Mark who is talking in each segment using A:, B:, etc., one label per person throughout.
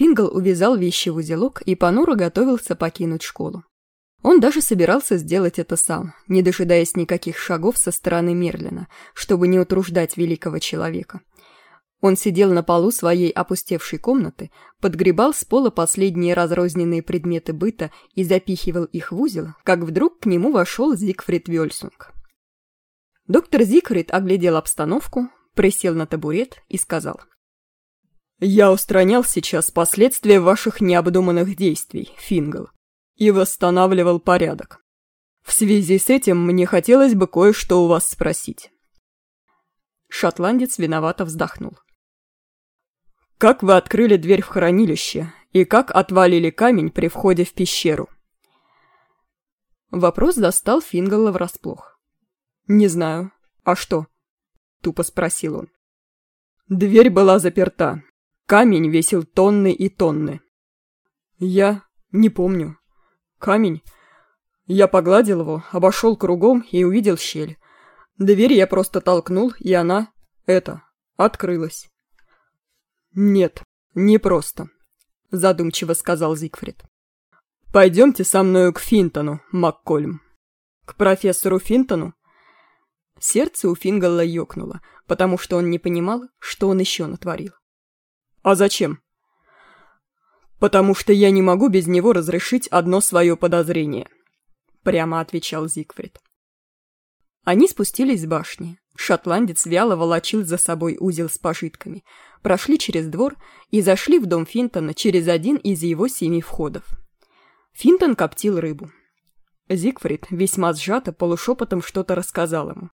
A: Фингал увязал вещи в узелок и понуро готовился покинуть школу. Он даже собирался сделать это сам, не дожидаясь никаких шагов со стороны Мерлина, чтобы не утруждать великого человека. Он сидел на полу своей опустевшей комнаты, подгребал с пола последние разрозненные предметы быта и запихивал их в узел, как вдруг к нему вошел Зигфрид Вельсунг. Доктор Зигфрид оглядел обстановку, присел на табурет и сказал. «Я устранял сейчас последствия ваших необдуманных действий, Фингл, и восстанавливал порядок. В связи с этим мне хотелось бы кое-что у вас спросить». Шотландец виновато вздохнул. Как вы открыли дверь в хранилище и как отвалили камень при входе в пещеру? Вопрос достал Фингала врасплох. «Не знаю. А что?» — тупо спросил он. Дверь была заперта. Камень весил тонны и тонны. Я не помню. Камень... Я погладил его, обошел кругом и увидел щель. Дверь я просто толкнул, и она... это... открылась. «Нет, не просто», — задумчиво сказал Зигфрид. «Пойдемте со мною к Финтону, Маккольм». «К профессору Финтону?» Сердце у Фингала ёкнуло, потому что он не понимал, что он еще натворил. «А зачем?» «Потому что я не могу без него разрешить одно свое подозрение», — прямо отвечал Зигфрид. Они спустились с башни. Шотландец вяло волочил за собой узел с пожитками, прошли через двор и зашли в дом Финтона через один из его семи входов. Финтон коптил рыбу. Зигфрид весьма сжато полушепотом что-то рассказал ему.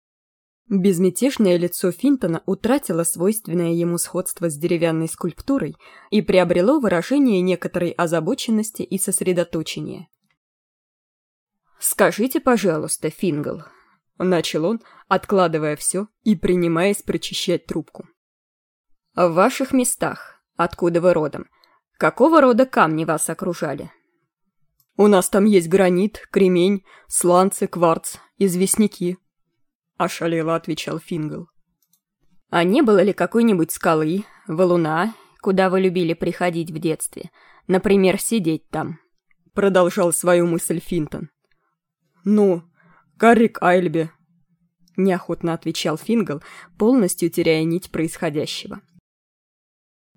A: Безмятежное лицо Финтона утратило свойственное ему сходство с деревянной скульптурой и приобрело выражение некоторой озабоченности и сосредоточения. «Скажите, пожалуйста, Фингл», — начал он, откладывая все и принимаясь прочищать трубку. «В ваших местах, откуда вы родом, какого рода камни вас окружали?» «У нас там есть гранит, кремень, сланцы, кварц, известняки», — ошалело отвечал Фингл. «А не было ли какой-нибудь скалы, валуна, куда вы любили приходить в детстве? Например, сидеть там?» Продолжал свою мысль Финтон. «Ну, Каррик Айльбе», — неохотно отвечал Фингл, полностью теряя нить происходящего.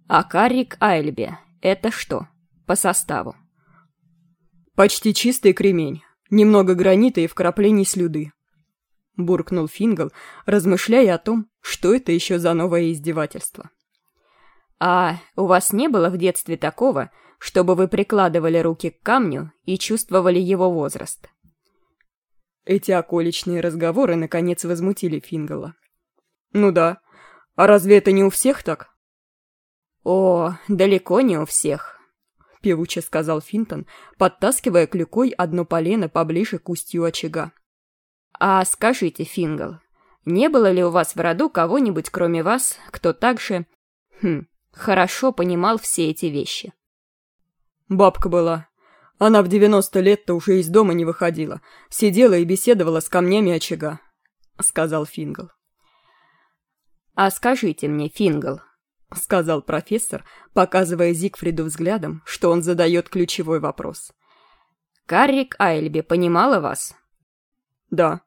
A: «А Каррик Айльбе — это что? По составу?» «Почти чистый кремень, немного гранита и вкраплений слюды», — буркнул Фингл, размышляя о том, что это еще за новое издевательство. «А у вас не было в детстве такого, чтобы вы прикладывали руки к камню и чувствовали его возраст?» Эти околичные разговоры наконец возмутили Фингала. «Ну да. А разве это не у всех так?» «О, далеко не у всех», — певуче сказал Финтон, подтаскивая клюкой одно полено поближе к устью очага. «А скажите, Фингал, не было ли у вас в роду кого-нибудь, кроме вас, кто также, хм, хорошо понимал все эти вещи?» «Бабка была», она в 90 лет-то уже из дома не выходила, сидела и беседовала с камнями очага», — сказал Фингл. «А скажите мне, Фингл», — сказал профессор, показывая Зигфриду взглядом, что он задает ключевой вопрос. «Каррик Айльби понимала вас?» «Да», —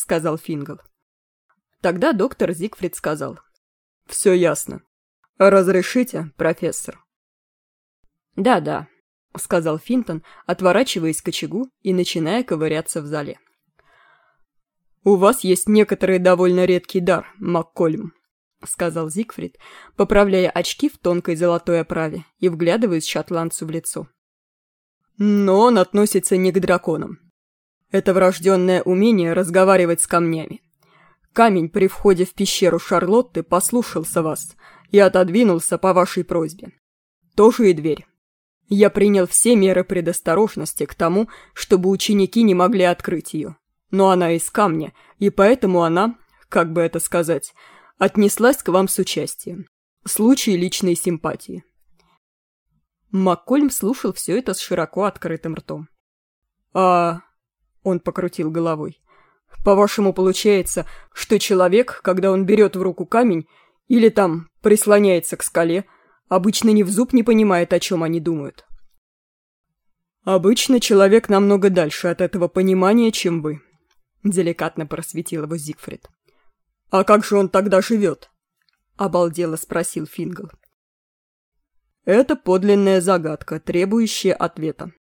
A: сказал Фингл. Тогда доктор Зигфрид сказал. «Все ясно. Разрешите, профессор?» «Да-да», — сказал Финтон, отворачиваясь к очагу и начиная ковыряться в зале. «У вас есть некоторый довольно редкий дар, Маккольм», — сказал Зигфрид, поправляя очки в тонкой золотой оправе и вглядываясь шотландцу в лицо. «Но он относится не к драконам. Это врожденное умение разговаривать с камнями. Камень при входе в пещеру Шарлотты послушался вас и отодвинулся по вашей просьбе. Тоже и дверь. Я принял все меры предосторожности к тому, чтобы ученики не могли открыть ее. Но она из камня, и поэтому она, как бы это сказать, отнеслась к вам с участием. Случай личной симпатии. Маккольм слушал все это с широко открытым ртом. «А...» — он покрутил головой. «По-вашему, получается, что человек, когда он берет в руку камень или там прислоняется к скале, Обычно ни в зуб не понимает, о чем они думают. Обычно человек намного дальше от этого понимания, чем вы, деликатно просветил его Зигфрид. А как же он тогда живет? Обалдело спросил Фингл. Это подлинная загадка, требующая ответа,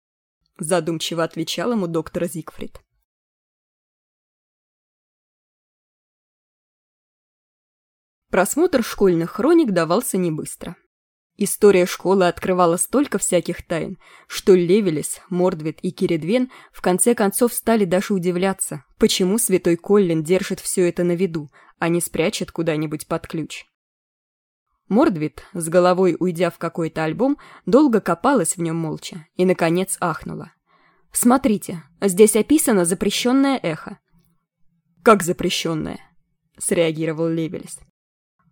A: задумчиво отвечал ему доктор Зигфрид. Просмотр школьных хроник давался не быстро. История школы открывала столько всяких тайн, что Левелис, Мордвит и Киридвен в конце концов стали даже удивляться, почему святой Коллин держит все это на виду, а не спрячет куда-нибудь под ключ. Мордвит, с головой уйдя в какой-то альбом, долго копалась в нем молча и, наконец, ахнула. «Смотрите, здесь описано запрещенное эхо». «Как запрещенное?» — среагировал Левелис.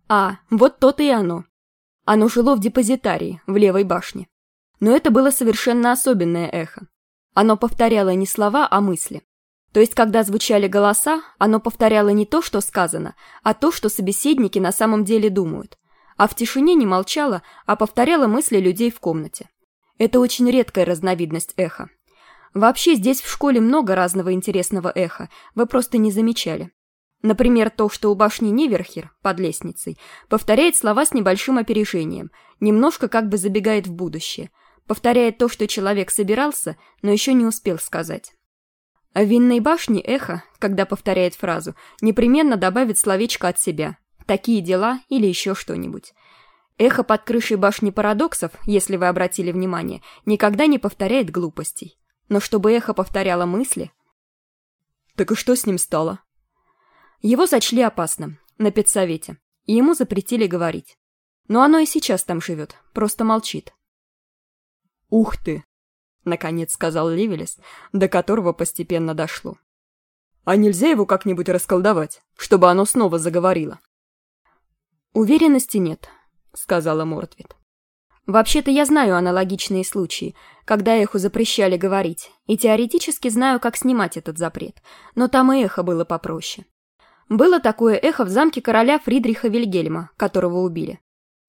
A: А, вот то-то и оно. Оно жило в депозитарии, в левой башне. Но это было совершенно особенное эхо. Оно повторяло не слова, а мысли. То есть, когда звучали голоса, оно повторяло не то, что сказано, а то, что собеседники на самом деле думают. А в тишине не молчало, а повторяло мысли людей в комнате. Это очень редкая разновидность эха. Вообще здесь в школе много разного интересного эха, вы просто не замечали. Например, то, что у башни Неверхер, под лестницей, повторяет слова с небольшим опережением, немножко как бы забегает в будущее, повторяет то, что человек собирался, но еще не успел сказать. А в винной башне эхо, когда повторяет фразу, непременно добавит словечко от себя «такие дела» или еще что-нибудь. Эхо под крышей башни парадоксов, если вы обратили внимание, никогда не повторяет глупостей. Но чтобы эхо повторяло мысли... «Так и что с ним стало?» Его сочли опасным, на педсовете, и ему запретили говорить. Но оно и сейчас там живет, просто молчит. «Ух ты!» — наконец сказал Ливелес, до которого постепенно дошло. «А нельзя его как-нибудь расколдовать, чтобы оно снова заговорило?» «Уверенности нет», — сказала Мортвит. «Вообще-то я знаю аналогичные случаи, когда эху запрещали говорить, и теоретически знаю, как снимать этот запрет, но там и эхо было попроще. Было такое эхо в замке короля Фридриха Вильгельма, которого убили.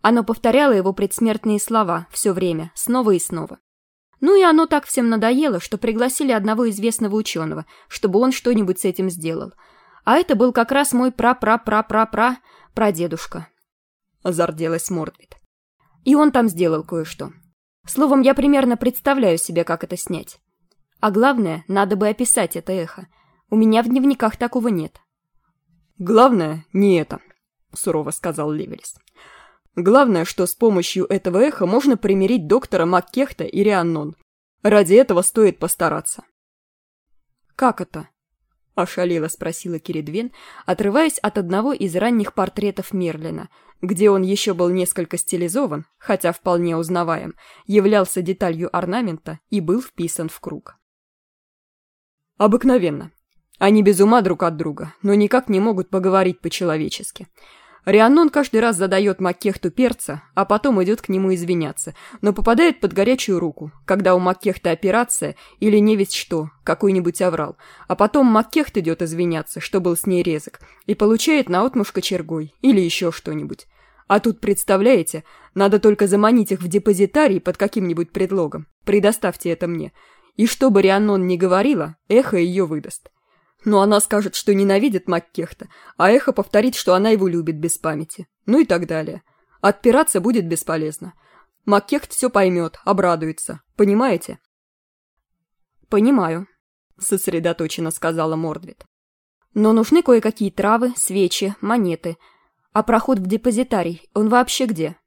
A: Оно повторяло его предсмертные слова все время, снова и снова. Ну и оно так всем надоело, что пригласили одного известного ученого, чтобы он что-нибудь с этим сделал. А это был как раз мой пра-пра-пра-пра-пра прадедушка. Зарделась Мордвит. И он там сделал кое-что. Словом, я примерно представляю себе, как это снять. А главное, надо бы описать это эхо. У меня в дневниках такого нет. «Главное не это», — сурово сказал Левелис. «Главное, что с помощью этого эха можно примирить доктора Маккехта и Рианнон. Ради этого стоит постараться». «Как это?» — ошалело спросила Киридвен, отрываясь от одного из ранних портретов Мерлина, где он еще был несколько стилизован, хотя вполне узнаваем, являлся деталью орнамента и был вписан в круг. «Обыкновенно», они без ума друг от друга, но никак не могут поговорить по-человечески. Рианнон каждый раз задает Маккехту перца, а потом идет к нему извиняться, но попадает под горячую руку, когда у Маккехта операция или не весь что, какой-нибудь оврал, а потом Маккехт идет извиняться, что был с ней резок, и получает наотмуж кочергой или еще что-нибудь. А тут, представляете, надо только заманить их в депозитарий под каким-нибудь предлогом. Предоставьте это мне. И что бы Рианнон ни говорила, эхо ее выдаст. Но она скажет, что ненавидит Маккехта, а Эхо повторит, что она его любит без памяти. Ну и так далее. Отпираться будет бесполезно. Маккехт все поймет, обрадуется. Понимаете? «Понимаю», — сосредоточенно сказала Мордвит. «Но нужны кое-какие травы, свечи, монеты. А проход в депозитарий, он вообще где?»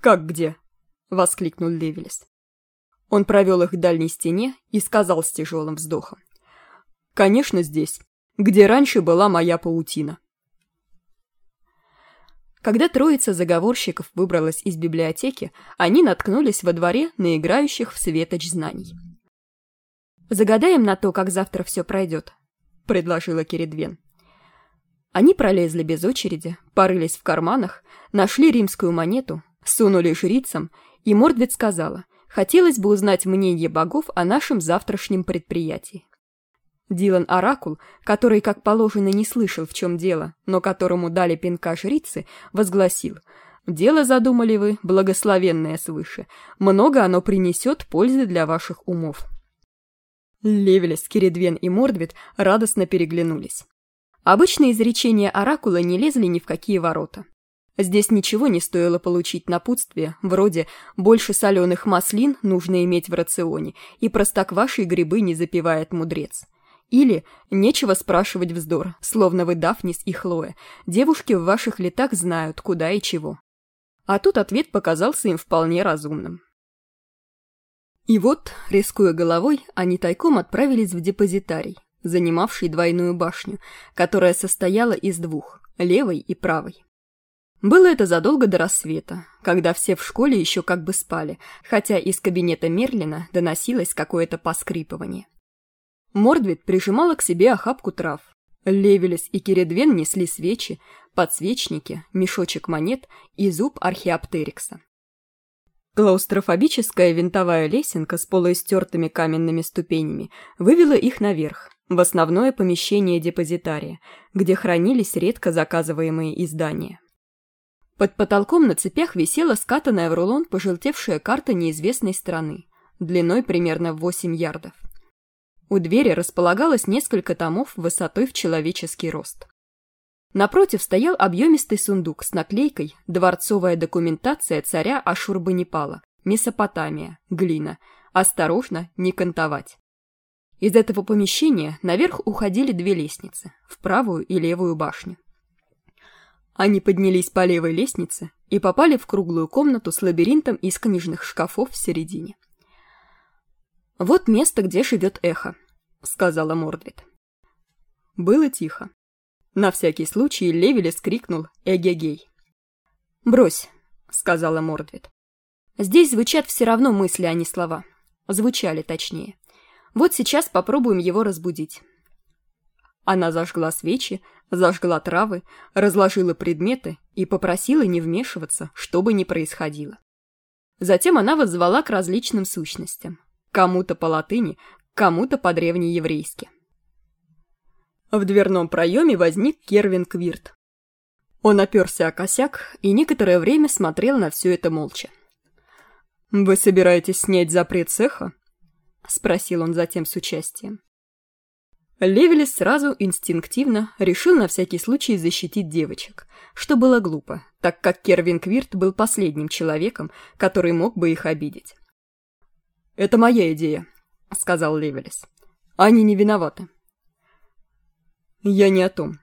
A: «Как где?» — воскликнул Левелес. Он провел их к дальней стене и сказал с тяжелым вздохом. Конечно, здесь, где раньше была моя паутина. Когда троица заговорщиков выбралась из библиотеки, они наткнулись во дворе на играющих в светоч знаний. «Загадаем на то, как завтра все пройдет», — предложила Киридвен. Они пролезли без очереди, порылись в карманах, нашли римскую монету, сунули жрицам, и Мордвит сказала, хотелось бы узнать мнение богов о нашем завтрашнем предприятии. Дилан Оракул, который, как положено, не слышал, в чем дело, но которому дали пинка жрицы, возгласил Дело задумали вы, благословенное свыше. Много оно принесет пользы для ваших умов». Левелес, Киридвен и Мордвит радостно переглянулись. Обычные изречения Оракула не лезли ни в какие ворота. Здесь ничего не стоило получить напутствие, вроде «больше соленых маслин нужно иметь в рационе, и простокваши грибы не запивает мудрец». Или «нечего спрашивать вздор, словно вы Дафнис и Хлоя, девушки в ваших летах знают, куда и чего». А тут ответ показался им вполне разумным. И вот, рискуя головой, они тайком отправились в депозитарий, занимавший двойную башню, которая состояла из двух, левой и правой. Было это задолго до рассвета, когда все в школе еще как бы спали, хотя из кабинета Мерлина доносилось какое-то поскрипывание. Мордвит прижимала к себе охапку трав. Левелес и Киридвен несли свечи, подсвечники, мешочек монет и зуб археоптерикса. Клаустрофобическая винтовая лесенка с полуистертыми каменными ступенями вывела их наверх, в основное помещение депозитария, где хранились редко заказываемые издания. Под потолком на цепях висела скатанная в рулон пожелтевшая карта неизвестной страны, длиной примерно в 8 ярдов. У двери располагалось несколько томов высотой в человеческий рост. Напротив стоял объемистый сундук с наклейкой «Дворцовая документация царя Ашурбанипала, Месопотамия, глина. Осторожно, не кантовать». Из этого помещения наверх уходили две лестницы, в правую и левую башню. Они поднялись по левой лестнице и попали в круглую комнату с лабиринтом из книжных шкафов в середине. «Вот место, где живет эхо», — сказала Мордвит. Было тихо. На всякий случай Левелес крикнул «Эгегей». «Брось», — сказала Мордвит. «Здесь звучат все равно мысли, а не слова. Звучали точнее. Вот сейчас попробуем его разбудить». Она зажгла свечи, зажгла травы, разложила предметы и попросила не вмешиваться, что бы ни происходило. Затем она воззвала к различным сущностям. Кому-то по латыни, кому-то по-древнееврейски. В дверном проеме возник Кервин Квирт. Он оперся о косяк и некоторое время смотрел на все это молча. «Вы собираетесь снять запрет цеха?» — спросил он затем с участием. Левелис сразу инстинктивно решил на всякий случай защитить девочек, что было глупо, так как Кервин Квирт был последним человеком, который мог бы их обидеть. «Это моя идея», — сказал Левелис. «Они не виноваты». «Я не о том.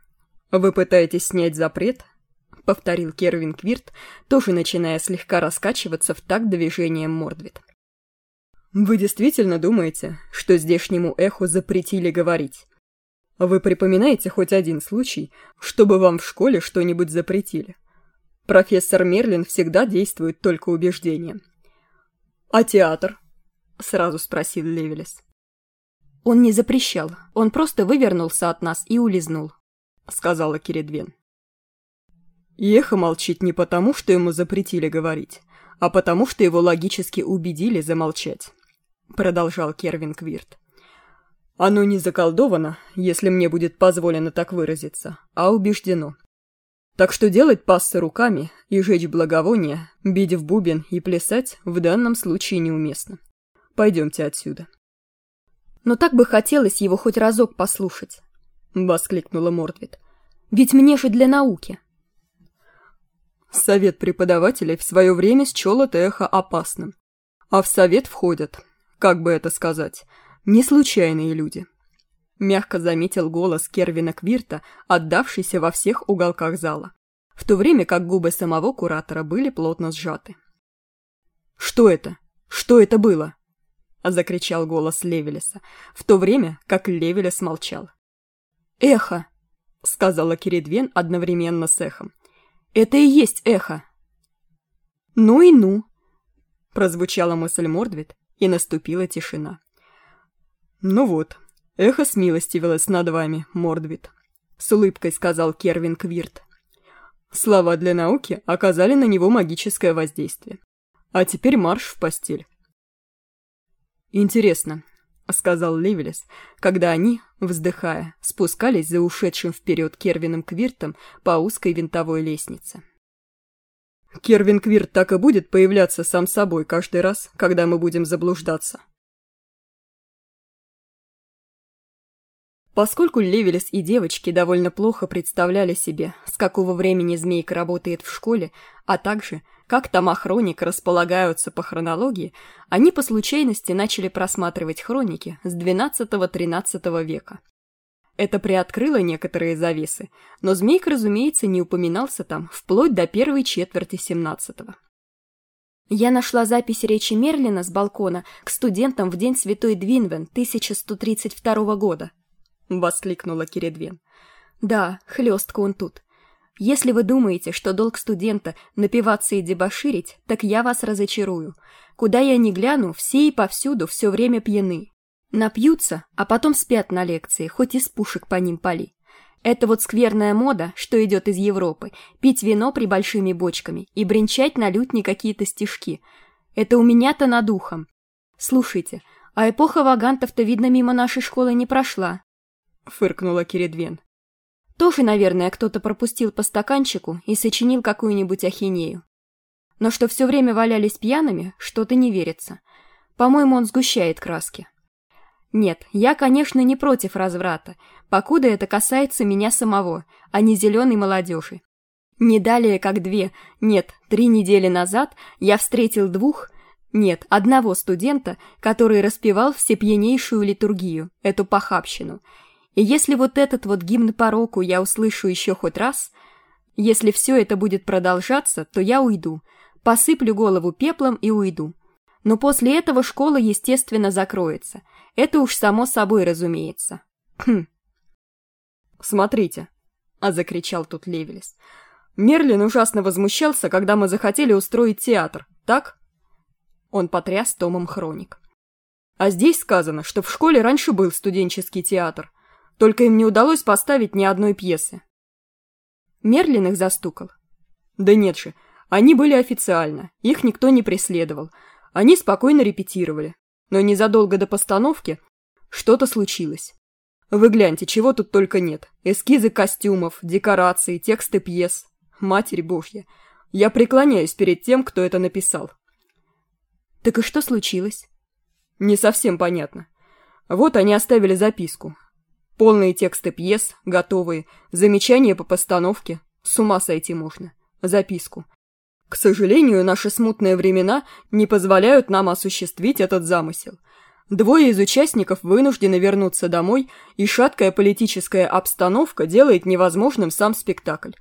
A: Вы пытаетесь снять запрет?» — повторил Кервин Квирт, тоже начиная слегка раскачиваться в такт движением Мордвит. «Вы действительно думаете, что здешнему эху запретили говорить? Вы припоминаете хоть один случай, чтобы вам в школе что-нибудь запретили? Профессор Мерлин всегда действует только убеждением». «А театр?» — сразу спросил Левелес. «Он не запрещал, он просто вывернулся от нас и улизнул», — сказала Киридвен. Ехо молчит не потому, что ему запретили говорить, а потому, что его логически убедили замолчать, — продолжал Кервин Квирт. Оно не заколдовано, если мне будет позволено так выразиться, а убеждено. Так что делать пассы руками и жечь благовония, бить в бубен и плясать в данном случае неуместно. Пойдемте отсюда. Но так бы хотелось его хоть разок послушать воскликнула мордвит. Ведь мне же для науки. Совет преподавателей в свое время счел это эхо опасным. А в совет входят как бы это сказать не случайные люди. Мягко заметил голос кервина квирта отдавшийся во всех уголках зала в то время как губы самого куратора были плотно сжаты. Что это? Что это было закричал голос Левелеса, в то время как Левелес молчал. «Эхо!» — сказала Киридвен одновременно с эхом. «Это и есть эхо!» «Ну и ну!» — прозвучала мысль Мордвит, и наступила тишина. «Ну вот, эхо смилостивилось над вами, Мордвит», — с улыбкой сказал Кервин Квирт. Слова для науки оказали на него магическое воздействие. А теперь марш в постель. «Интересно», — сказал Ливелес, когда они, вздыхая, спускались за ушедшим вперед Кервином Квиртом по узкой винтовой лестнице. Кервин Квирт так и будет появляться сам собой каждый раз, когда мы будем заблуждаться. Поскольку Левелес и девочки довольно плохо представляли себе, с какого времени змейка работает в школе, а также, как тома хроник располагаются по хронологии, они по случайности начали просматривать хроники с XII-XIII века. Это приоткрыло некоторые завесы, но змейк, разумеется, не упоминался там вплоть до первой четверти XVII.
B: Я нашла запись речи Мерлина с балкона к студентам в день Святой Двинвен 1132 года, —
A: воскликнула Киредвен.
B: «Да, хлестко он тут. Если вы думаете, что долг студента — напиваться и дебоширить, так я вас разочарую. Куда я ни гляну, все и повсюду все время пьяны. Напьются, а потом спят на лекции, хоть из пушек по ним пали. Это вот скверная мода, что идет из Европы, пить вино при большими бочками и бренчать на лютне какие-то стишки. Это у меня-то над ухом. Слушайте, а эпоха вагантов-то, видно, мимо нашей школы не прошла.
A: — фыркнула Киридвен.
B: «Тоже, наверное, кто-то пропустил по стаканчику и сочинил какую-нибудь ахинею. Но что все время валялись пьяными, что-то не верится. По-моему, он сгущает краски. Нет, я, конечно, не против разврата, покуда это касается меня самого, а не зеленой молодежи. Не далее, как две, нет, три недели назад я встретил двух, нет, одного студента, который распевал всепьянейшую литургию, эту похабщину — и если вот этот вот гимн пороку я услышу еще хоть раз, если все это будет продолжаться, то я уйду, посыплю голову пеплом и уйду. Но после этого школа, естественно, закроется. Это уж само собой разумеется. Хм.
A: «Смотрите», — а закричал тут Левелес. «Мерлин ужасно возмущался, когда мы захотели устроить театр, так?» Он потряс томом хроник. «А здесь сказано, что в школе раньше был студенческий театр, только им не удалось поставить ни одной пьесы.
B: Мерлин их застукал.
A: Да нет же, они были официально, их никто не преследовал. Они спокойно репетировали. Но незадолго до постановки что-то случилось. Вы гляньте, чего тут только нет. Эскизы костюмов, декорации, тексты пьес. Матерь Божья. Я преклоняюсь перед тем, кто это написал.
B: Так и что случилось?
A: Не совсем понятно. Вот они оставили записку. Полные тексты пьес, готовые, замечания по постановке. С ума сойти можно. Записку. К сожалению, наши смутные времена не позволяют нам осуществить этот замысел. Двое из участников вынуждены вернуться домой, и шаткая политическая обстановка делает невозможным сам спектакль.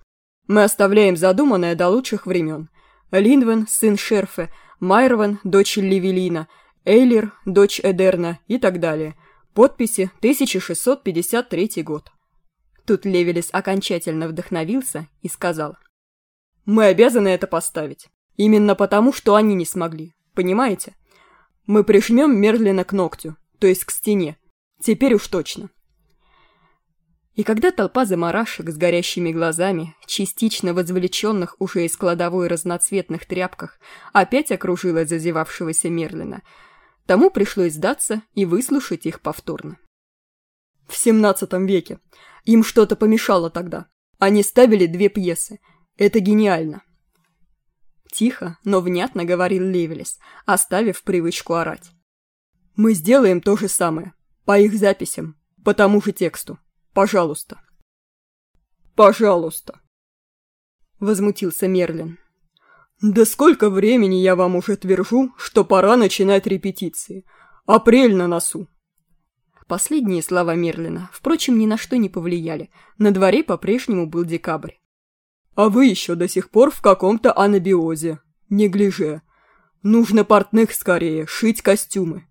A: Мы оставляем задуманное до лучших времен. Линдвен, сын Шерфе, Майрвен, дочь Левелина, Эйлер, дочь Эдерна и так далее – Подписи 1653 год. Тут Левелис окончательно вдохновился и сказал. «Мы обязаны это поставить. Именно потому, что они не смогли. Понимаете? Мы прижмем Мерлина к ногтю, то есть к стене. Теперь уж точно». И когда толпа заморашек с горящими глазами, частично возвлеченных уже из кладовой разноцветных тряпках, опять окружила зазевавшегося Мерлина, Тому пришлось сдаться и выслушать их повторно. В семнадцатом веке. Им что-то помешало тогда. Они ставили две пьесы. Это гениально. Тихо, но внятно говорил Левелес, оставив привычку орать. Мы сделаем то же самое. По их записям. По тому же тексту. Пожалуйста. Пожалуйста. Возмутился Мерлин. «Да сколько времени я вам уже твержу, что пора начинать репетиции. Апрель на носу». Последние слова Мерлина, впрочем, ни на что не повлияли. На дворе по-прежнему был декабрь. «А вы еще до сих пор в каком-то анабиозе. Неглиже. Нужно портных скорее, шить костюмы».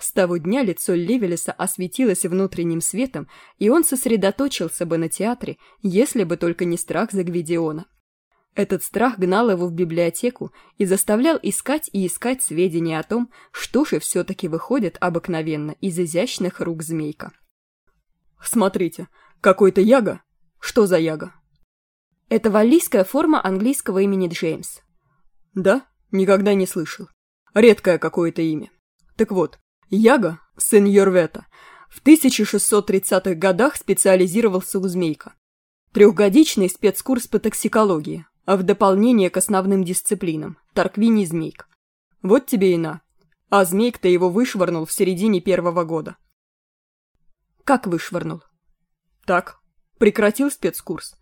A: С того дня лицо Левелеса осветилось внутренним светом, и он сосредоточился бы на театре, если бы только не страх за Гвидиона. Этот страх гнал его в библиотеку и заставлял искать и искать сведения о том, что же все-таки выходит обыкновенно из изящных рук змейка. «Смотрите, какой-то яга? Что за яга?»
B: «Это валлийская форма английского имени Джеймс».
A: «Да? Никогда не слышал. Редкое какое-то имя. Так вот, Яга, сын Йорвета, в 1630-х годах специализировался у змейка. Трехгодичный спецкурс по токсикологии, а в дополнение к основным дисциплинам – Тарквини Змейк. Вот тебе и на. А Змейк-то его вышвырнул в середине первого года.
B: Как вышвырнул?
A: Так, прекратил спецкурс.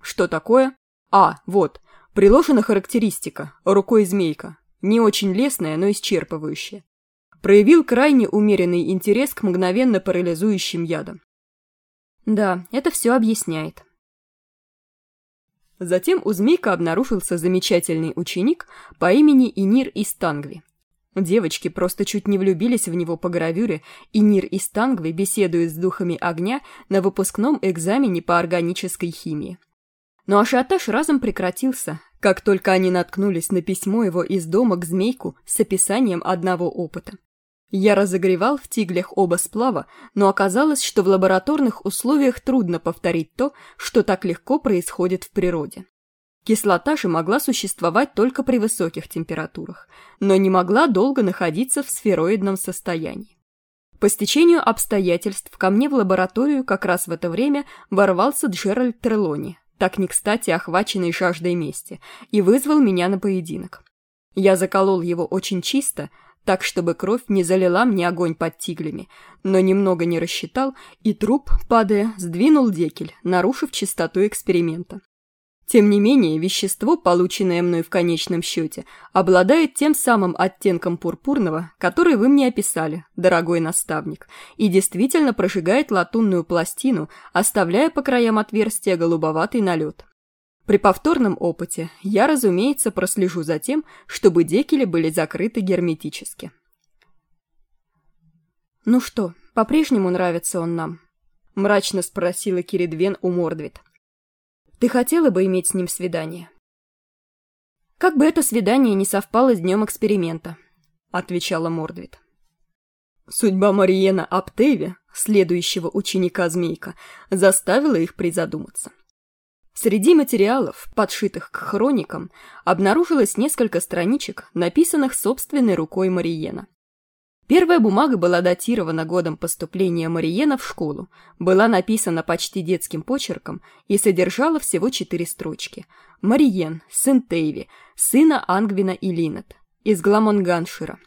A: Что такое? А, вот, приложена характеристика, рукой Змейка. Не очень лестная, но исчерпывающая. Проявил крайне умеренный интерес к мгновенно парализующим ядам.
B: Да, это все объясняет.
A: Затем у Змейка обнаружился замечательный ученик по имени Инир Истангви. Девочки просто чуть не влюбились в него по гравюре, и Нир Истангви беседует с духами огня на выпускном экзамене по органической химии. Но ажиотаж разом прекратился, как только они наткнулись на письмо его из дома к Змейку с описанием одного опыта. Я разогревал в тиглях оба сплава, но оказалось, что в лабораторных условиях трудно повторить то, что так легко происходит в природе. Кислота же могла существовать только при высоких температурах, но не могла долго находиться в сфероидном состоянии. По стечению обстоятельств ко мне в лабораторию как раз в это время ворвался Джеральд Трелони, так не кстати охваченный жаждой мести, и вызвал меня на поединок. Я заколол его очень чисто, так, чтобы кровь не залила мне огонь под тиглями, но немного не рассчитал, и труп, падая, сдвинул декель, нарушив чистоту эксперимента. Тем не менее, вещество, полученное мной в конечном счете, обладает тем самым оттенком пурпурного, который вы мне описали, дорогой наставник, и действительно прожигает латунную пластину, оставляя по краям отверстия голубоватый налет. При повторном опыте я, разумеется, прослежу за тем, чтобы декели были закрыты герметически.
B: «Ну что, по-прежнему нравится он нам?» – мрачно спросила Киридвен у Мордвит. «Ты хотела бы иметь с ним свидание?» «Как бы это свидание не совпало с днем эксперимента», – отвечала Мордвит.
A: Судьба Мариена Аптеви, следующего ученика Змейка, заставила их призадуматься. Среди материалов, подшитых к хроникам, обнаружилось несколько страничек, написанных собственной рукой Мариена. Первая бумага была датирована годом поступления Мариена в школу, была написана почти детским почерком и содержала всего четыре строчки. Мариен, сын Тейви, сына Ангвина и Линет, из Гламонганшира.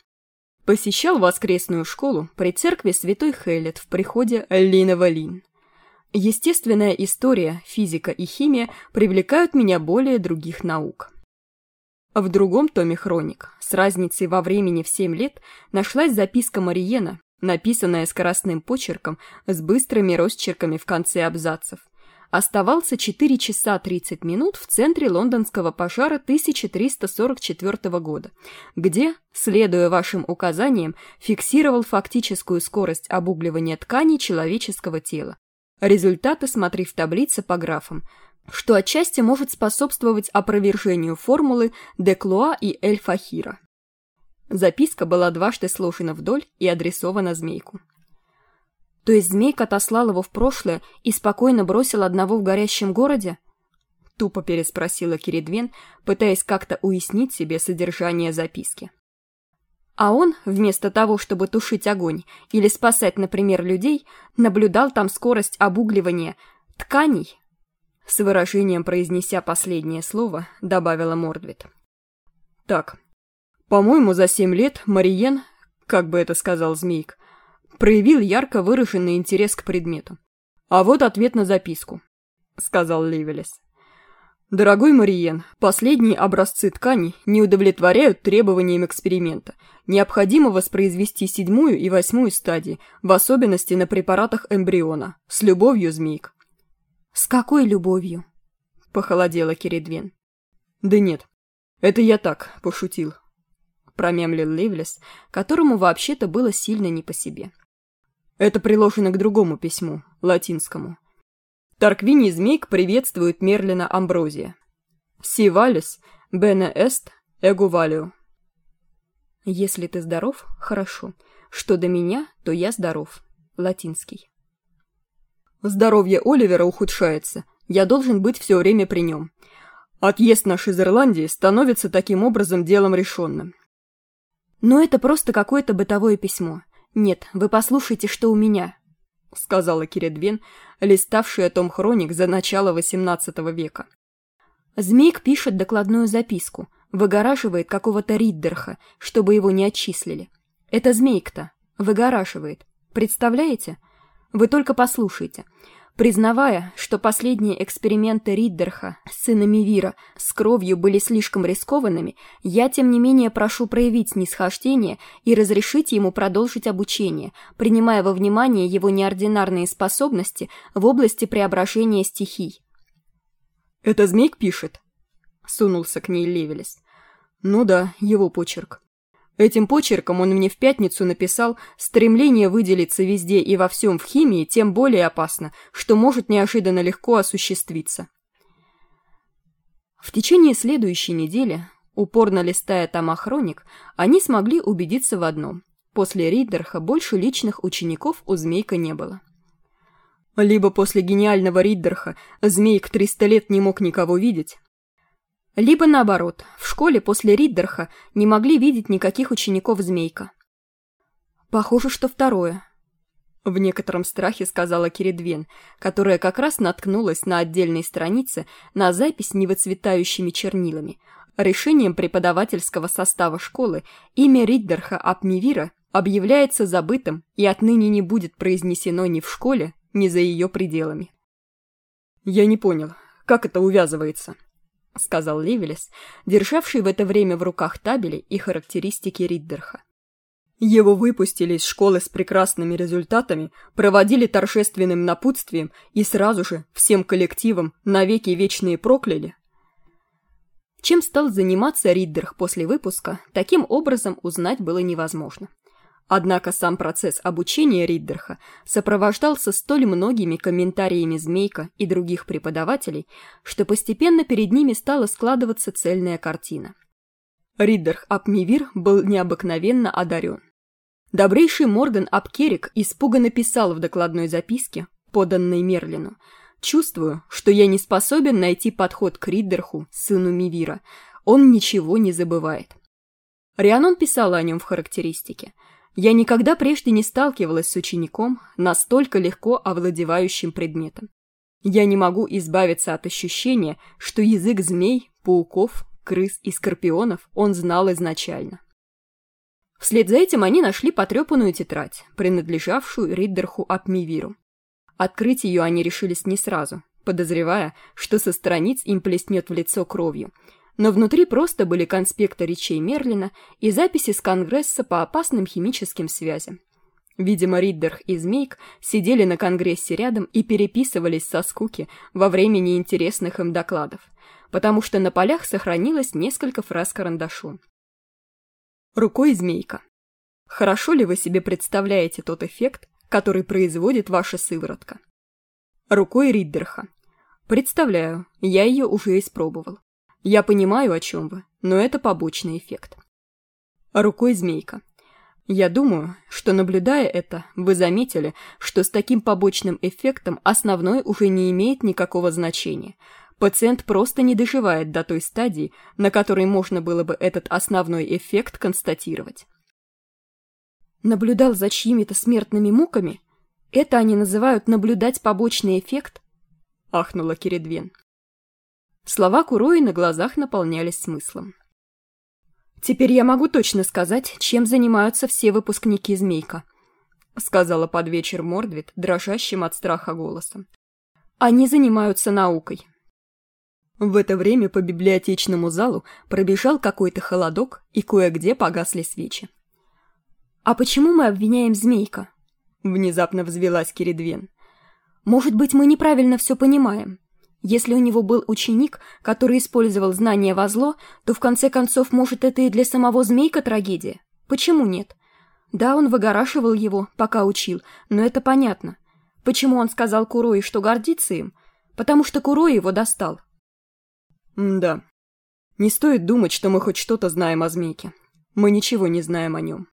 A: Посещал воскресную школу при церкви Святой Хелет в приходе Линова-Лин. Естественная история, физика и химия привлекают меня более других наук. В другом томе хроник, с разницей во времени в 7 лет, нашлась записка Мариена, написанная скоростным почерком с быстрыми росчерками в конце абзацев. Оставался 4 часа 30 минут в центре лондонского пожара 1344 года, где, следуя вашим указаниям, фиксировал фактическую скорость обугливания тканей человеческого тела, Результаты смотри в таблице по графам, что отчасти может способствовать опровержению формулы Деклуа и Эль-Фахира. Записка была дважды сложена вдоль и адресована змейку.
B: То есть змейка отослал его в прошлое и спокойно бросил одного в горящем городе?
A: Тупо переспросила Киридвен, пытаясь как-то уяснить себе содержание записки.
B: А он, вместо того, чтобы тушить огонь или спасать, например, людей, наблюдал там скорость обугливания тканей. С выражением произнеся последнее слово, добавила Мордвит.
A: Так, по-моему, за семь лет Мариен, как бы это сказал Змейк, проявил ярко выраженный интерес к предмету. А вот ответ на записку, сказал Ливелес. Дорогой Мариен, последние образцы ткани не удовлетворяют требованиям эксперимента. Необходимо воспроизвести седьмую и восьмую стадии, в особенности на препаратах эмбриона. С любовью, Змейк.
B: С какой любовью?
A: Похолодела Киридвен. Да нет, это я так, пошутил. Промямлил Ливлес, которому вообще-то было сильно не по себе. Это приложено к другому письму, латинскому. Тарквини Змейк приветствует Мерлина Амброзия. Сивалис, бене эст, эго валио.
B: Если ты здоров, хорошо. Что до меня, то я здоров. Латинский.
A: Здоровье Оливера ухудшается. Я должен быть все время при нем. Отъезд наш из Ирландии становится таким образом делом решенным.
B: Но это просто какое-то бытовое письмо. Нет, вы послушайте, что у меня.
A: — сказала Киредвен, листавшая том хроник за начало XVIII века.
B: Змейк пишет докладную записку, выгораживает какого-то Риддерха, чтобы его не отчислили. Это Змейк-то. Выгораживает. Представляете? Вы только послушайте. Признавая, что последние эксперименты Риддерха с сынами Вира с кровью были слишком рискованными, я, тем не менее, прошу проявить снисхождение и разрешить ему продолжить обучение, принимая во внимание его неординарные способности в области преображения стихий.
A: «Это Змейк пишет?» — сунулся к ней Левелес. «Ну да, его почерк. Этим почерком он мне в пятницу написал «Стремление выделиться везде и во всем в химии тем более опасно, что может неожиданно легко осуществиться». В течение следующей недели, упорно листая тома хроник, они смогли убедиться в одном. После Риддерха больше личных учеников у Змейка не было. Либо после гениального Риддерха Змейк 300 лет не мог никого видеть, либо наоборот, в школе после Риддерха не могли видеть никаких учеников Змейка. Похоже, что второе. В некотором страхе сказала Киридвен, которая как раз наткнулась на отдельной странице на запись невыцветающими чернилами. Решением преподавательского состава школы имя Риддерха Апмивира объявляется забытым и отныне не будет произнесено ни в школе, ни за ее пределами. Я не понял, как это увязывается? — сказал Ливелес, державший в это время в руках табели и характеристики Риддерха. Его выпустили из школы с прекрасными результатами, проводили торжественным напутствием и сразу же всем коллективом навеки вечные прокляли. Чем стал заниматься Риддерх после выпуска, таким образом узнать было невозможно. Однако сам процесс обучения Риддерха сопровождался столь многими комментариями Змейка и других преподавателей, что постепенно перед ними стала складываться цельная картина. Риддерх Апмивир был необыкновенно одарен. Добрейший Морган Апкерик испуганно писал в докладной записке, поданной Мерлину, «Чувствую, что я не способен найти подход к Риддерху, сыну Мивира. Он ничего не забывает». Рианон писала о нем в характеристике – я никогда прежде не сталкивалась с учеником, настолько легко овладевающим предметом. Я не могу избавиться от ощущения, что язык змей, пауков, крыс и скорпионов он знал изначально. Вслед за этим они нашли потрепанную тетрадь, принадлежавшую Риддерху Апмивиру. Открыть ее они решились не сразу, подозревая, что со страниц им плеснет в лицо кровью – но внутри просто были конспекты речей Мерлина и записи с Конгресса по опасным химическим связям. Видимо, Риддерх и Змейк сидели на Конгрессе рядом и переписывались со скуки во время неинтересных им докладов, потому что на полях сохранилось несколько фраз карандашом. Рукой Змейка. Хорошо ли вы себе представляете тот эффект, который производит ваша сыворотка? Рукой Риддерха. Представляю, я ее уже испробовал. Я понимаю, о чем вы, но это побочный эффект. Рукой змейка. Я думаю, что наблюдая это, вы заметили, что с таким побочным эффектом основной уже не имеет никакого значения. Пациент просто не доживает до той стадии, на которой можно было бы этот основной эффект констатировать. Наблюдал за чьими-то смертными муками? Это они называют наблюдать побочный эффект? Ахнула Киридвен. Слова Курои на глазах наполнялись смыслом. «Теперь я могу точно сказать, чем занимаются все выпускники «Змейка», — сказала под вечер Мордвит, дрожащим от страха голосом. «Они занимаются наукой». В это время по библиотечному залу пробежал какой-то холодок, и кое-где погасли свечи. «А почему мы обвиняем Змейка?» — внезапно взвелась Киридвен. «Может быть, мы неправильно все понимаем. Если у него был ученик, который использовал знания во зло, то в конце концов, может, это и для самого змейка трагедия? Почему нет? Да, он выгорашивал его, пока учил, но это понятно. Почему он сказал Курои, что гордится им? Потому что Курои его достал. Да. Не стоит думать, что мы хоть что-то знаем о змейке. Мы ничего не знаем о нем.